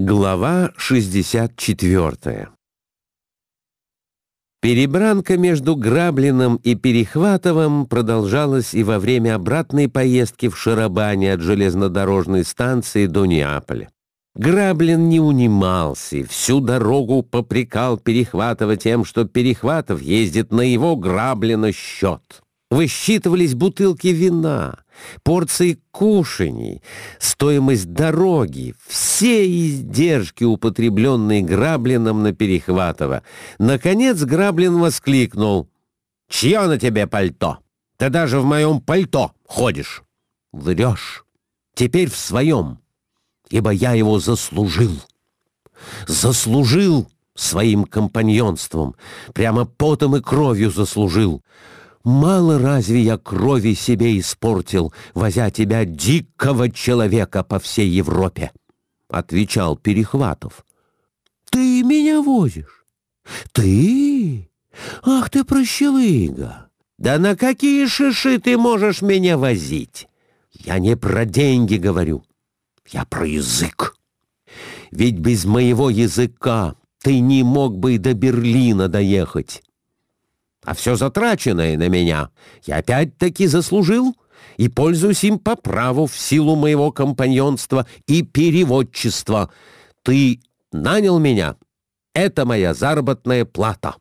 Глава 64 Перебранка между Граблиным и Перехватовым продолжалась и во время обратной поездки в Шарабане от железнодорожной станции до Неаполя. Граблин не унимался, всю дорогу попрекал Перехватова тем, что Перехватов ездит на его Граблина счет. Высчитывались бутылки вина, порции кушаний, стоимость дороги, все издержки, употребленные Граблином на Перехватова. Наконец Граблин воскликнул. «Чье на тебе пальто? Ты даже в моем пальто ходишь!» «Врешь. Теперь в своем, ибо я его заслужил. Заслужил своим компаньонством, прямо потом и кровью заслужил». Мало разве я крови себе испортил, возя тебя, дикого человека, по всей Европе? — отвечал Перехватов. — Ты меня возишь? Ты? Ах ты прощелыга! Да на какие шиши ты можешь меня возить? Я не про деньги говорю, я про язык. Ведь без моего языка ты не мог бы и до Берлина доехать а все затраченное на меня я опять-таки заслужил и пользуюсь им по праву в силу моего компаньонства и переводчества. Ты нанял меня. Это моя заработная плата.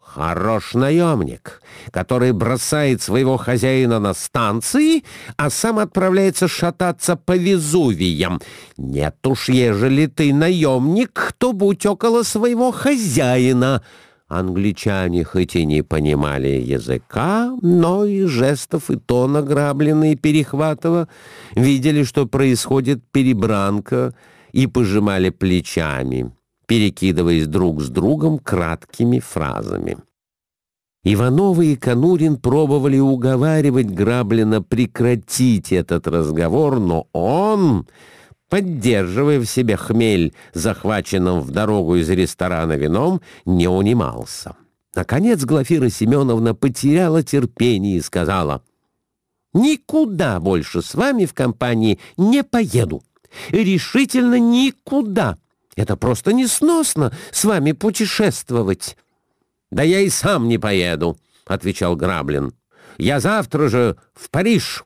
Хорош наемник, который бросает своего хозяина на станции, а сам отправляется шататься по Везувиям. Нет уж, ежели ты наемник, то будь около своего хозяина — Англичане хоть и не понимали языка, но и жестов и тона грабленные Перехватова видели, что происходит перебранка, и пожимали плечами, перекидываясь друг с другом краткими фразами. Иванова и Конурин пробовали уговаривать Граблина прекратить этот разговор, но он поддерживая в себе хмель, захваченным в дорогу из ресторана вином, не унимался. Наконец Глафира Семеновна потеряла терпение и сказала, «Никуда больше с вами в компании не поеду. Решительно никуда. Это просто несносно с вами путешествовать». «Да я и сам не поеду», — отвечал Граблин. «Я завтра же в Париж.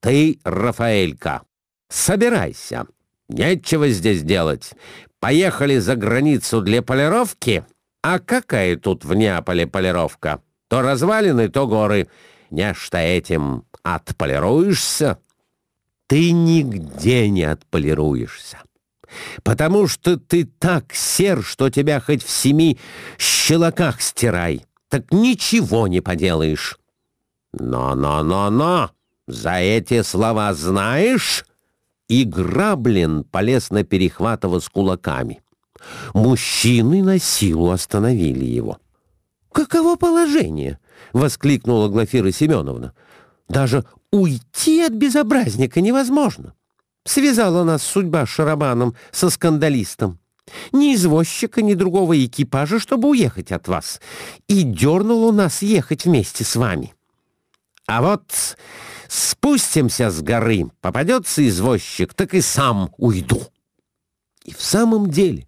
Ты, Рафаэлька, Собирайся. Нечего здесь делать. Поехали за границу для полировки. А какая тут в Неаполе полировка? То развалины, то горы. Нечто этим отполируешься? Ты нигде не отполируешься. Потому что ты так сер, что тебя хоть в семи щелоках стирай. Так ничего не поделаешь. Но-но-но-но! За эти слова знаешь и Граблин полез на Перехватова с кулаками. Мужчины на силу остановили его. «Каково положение?» — воскликнула Глафира Семеновна. «Даже уйти от безобразника невозможно. Связала нас судьба с Шарабаном, со скандалистом. Ни извозчика, ни другого экипажа, чтобы уехать от вас. И дернула нас ехать вместе с вами. А вот Спустимся с горы, попадется извозчик, так и сам уйду. И в самом деле,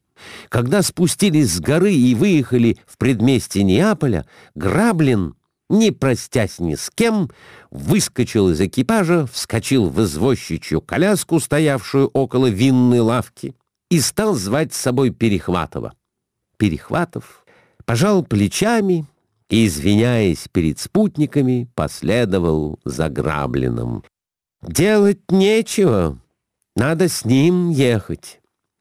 когда спустились с горы и выехали в предместье Неаполя, Граблин, не простясь ни с кем, выскочил из экипажа, вскочил в извозчичью коляску, стоявшую около винной лавки, и стал звать с собой Перехватова. Перехватов пожал плечами и, извиняясь перед спутниками, последовал за грабленным. «Делать нечего, надо с ним ехать.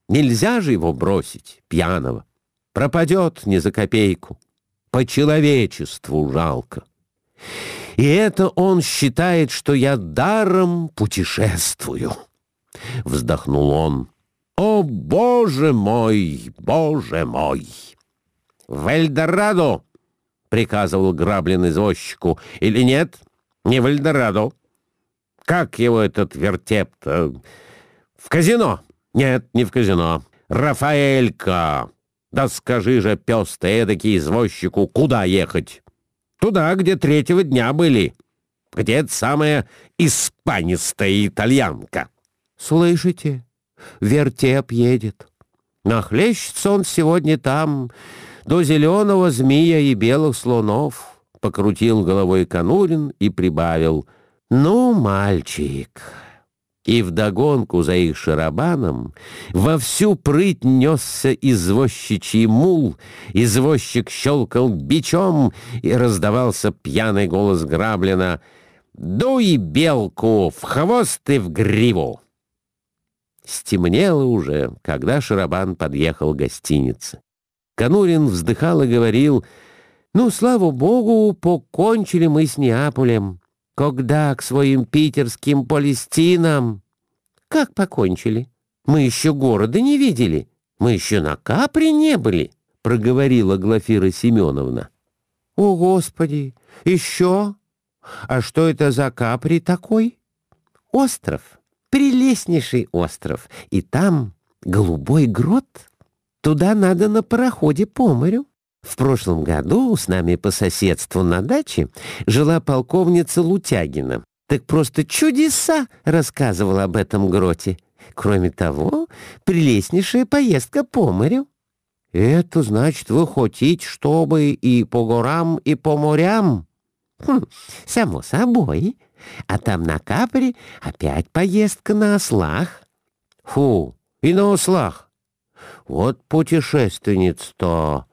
Нельзя же его бросить, пьяного. Пропадет не за копейку. По человечеству жалко. И это он считает, что я даром путешествую». Вздохнул он. «О, боже мой, боже мой! В Эльдорадо приказывал граблен извозчику, или нет? Не в Эльдорадо. Как его этот вертеп-то? В казино? Нет, не в казино. Рафаэлька! Да скажи же, пес ты эдакий извозчику, куда ехать? Туда, где третьего дня были. Где это самая испанистая итальянка. Слышите? вертеп едет. Нахлещется он сегодня там, до зеленого змея и белых слонов. Покрутил головой Конурин и прибавил. Ну, мальчик... И вдогонку за их шарабаном во всю прыть несся извозчичий мул, извозчик щелкал бичом, и раздавался пьяный голос Граблина «Дуй белку в хвост и в гриву!» Стемнело уже, когда Шарабан подъехал к гостинице. Конурин вздыхал и говорил, «Ну, слава богу, покончили мы с Неаполем. Когда к своим питерским палестинам?» «Как покончили? Мы еще города не видели. Мы еще на Капре не были», — проговорила Глафира Семеновна. «О, Господи! Еще? А что это за Капри такой?» «Остров» прелестнейший остров, и там голубой грот. Туда надо на пароходе по морю. В прошлом году с нами по соседству на даче жила полковница Лутягина. Так просто чудеса рассказывала об этом гроте. Кроме того, прелестнейшая поездка по морю. Это значит, вы хотите, чтобы и по горам, и по морям? Хм, само собой. А там на Капре опять поездка на ослах. Фу, и на ослах. Вот путешественниц-то...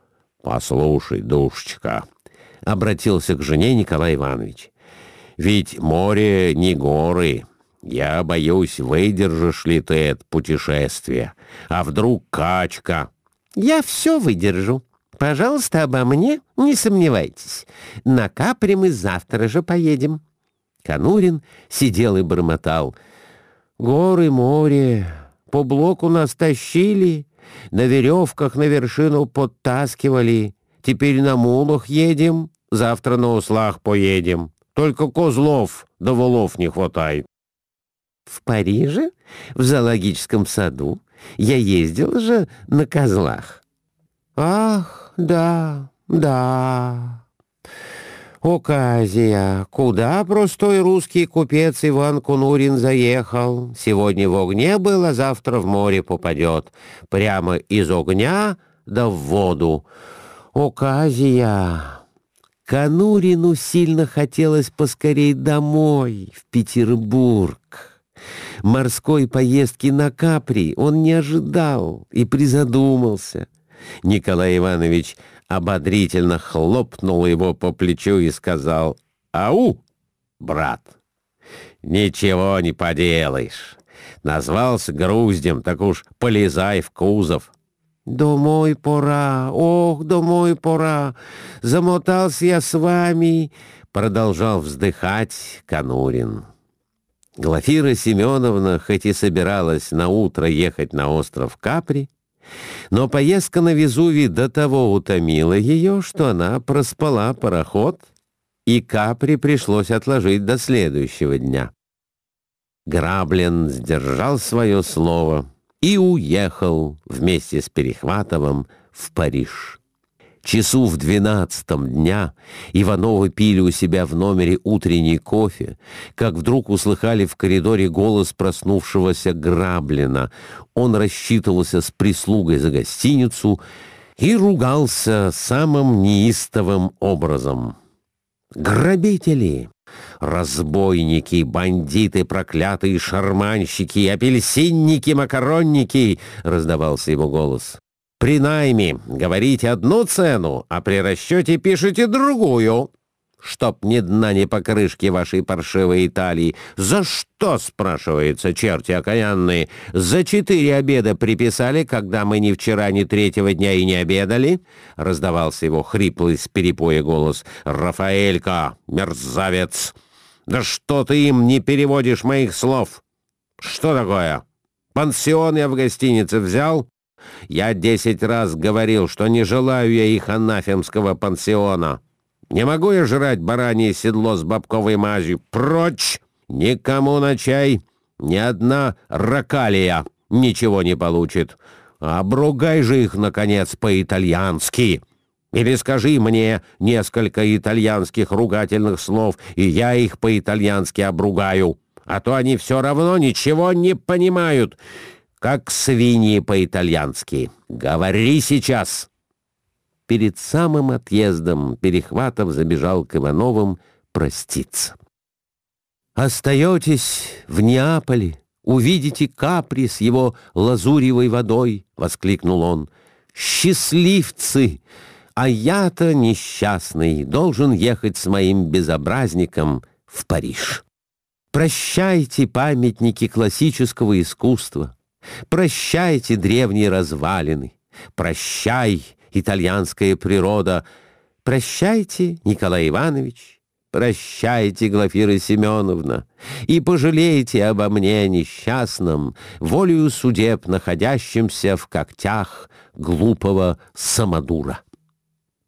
Послушай, душечка, — обратился к жене Николай Иванович, — ведь море не горы. Я боюсь, выдержишь ли ты это путешествие. А вдруг качка? Я все выдержу. Пожалуйста, обо мне не сомневайтесь. На Капре мы завтра же поедем. Конурин сидел и бормотал. «Горы, море, по блоку нас тащили, на веревках на вершину подтаскивали, теперь на мулах едем, завтра на услах поедем. Только козлов да волов не хватает». «В Париже? В зоологическом саду? Я ездил же на козлах». «Ах, да, да...» Оказия, куда простой русский купец Иван Кунурин заехал. Сегодня в огне был, а завтра в море попадет. Прямо из огня да в воду. Оказия. Конурину сильно хотелось поскорей домой, в Петербург. Морской поездки на Капри он не ожидал и призадумался. Николай Иванович ободрительно хлопнул его по плечу и сказал «Ау, брат, ничего не поделаешь. Назвался груздем, так уж полезай в кузов». «Домой пора, ох, домой пора, замотался я с вами», — продолжал вздыхать Конурин. Глафира Семеновна, хоть и собиралась на утро ехать на остров Капри, но поездка на Везувий до того утомила ее, что она проспала пароход, и Капри пришлось отложить до следующего дня. Граблин сдержал свое слово и уехал вместе с Перехватовым в Париж. Часу в двенадцатом дня Ивановы пили у себя в номере утренний кофе, как вдруг услыхали в коридоре голос проснувшегося Граблина. Он рассчитывался с прислугой за гостиницу и ругался самым неистовым образом. «Грабители!» «Разбойники, бандиты, проклятые шарманщики, апельсинники, макаронники!» — раздавался его голос. При найме говорите одну цену, а при расчете пишете другую. Чтоб ни дна, ни покрышки вашей паршивой Италии. За что, спрашивается, черти окаянные? За четыре обеда приписали, когда мы ни вчера, ни третьего дня и не обедали? Раздавался его хриплый с перепоя голос. «Рафаэлька, мерзавец! Да что ты им не переводишь моих слов? Что такое? Пансион я в гостинице взял?» Я десять раз говорил, что не желаю я их анафемского пансиона. Не могу я жрать баранье седло с бабковой мазью. Прочь! Никому на чай ни одна ракалия ничего не получит. Обругай же их, наконец, по-итальянски. Или скажи мне несколько итальянских ругательных слов, и я их по-итальянски обругаю. А то они все равно ничего не понимают. Как свиньи по-итальянски. Говори сейчас!» Перед самым отъездом Перехватов забежал к Ивановым проститься. «Остаетесь в Неаполе, увидите Капри с его лазуревой водой!» — воскликнул он. «Счастливцы! А я-то несчастный должен ехать с моим безобразником в Париж. Прощайте памятники классического искусства, прощайте древние развалины, прощай, итальянская природа, прощайте, Николай Иванович, Прощайте, Глафира Семеновна, и пожалейте обо мне несчастном, волею судеб, находящимся в когтях глупого самодура.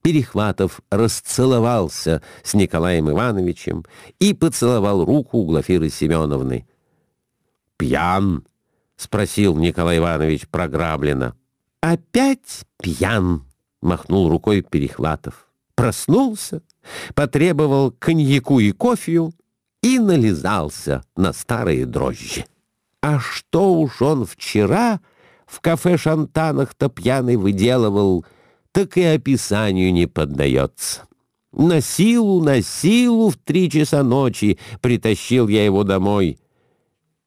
Перехватов расцеловался с Николаем Ивановичем и поцеловал руку Глафиры Семеновны. «Пьян?» — спросил Николай Иванович програбленно. «Опять пьян?» — махнул рукой Перехватов. Проснулся, потребовал коньяку и кофею и нализался на старые дрожжи. А что уж он вчера в кафе «Шантанах»-то пьяный выделывал — так и описанию не поддается. На силу, на силу в три часа ночи притащил я его домой.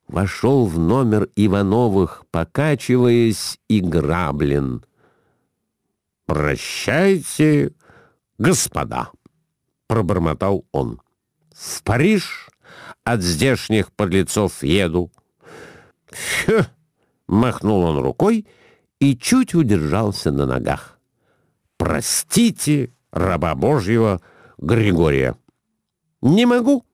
Вошел в номер Ивановых, покачиваясь и граблен. «Прощайте, господа!» — пробормотал он. «В Париж от здешних подлецов еду». «Фу!» — махнул он рукой и чуть удержался на ногах. «Простите раба Божьего Григория». «Не могу.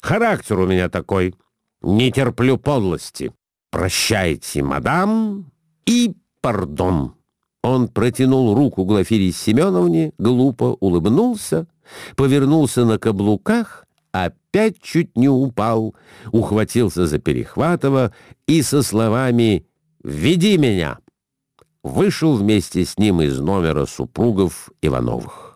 Характер у меня такой. Не терплю подлости. Прощайте, мадам, и пардон». Он протянул руку Глафире Семеновне, глупо улыбнулся, повернулся на каблуках, опять чуть не упал, ухватился за Перехватова и со словами «Веди меня!» вышел вместе с ним из номера супругов Ивановых.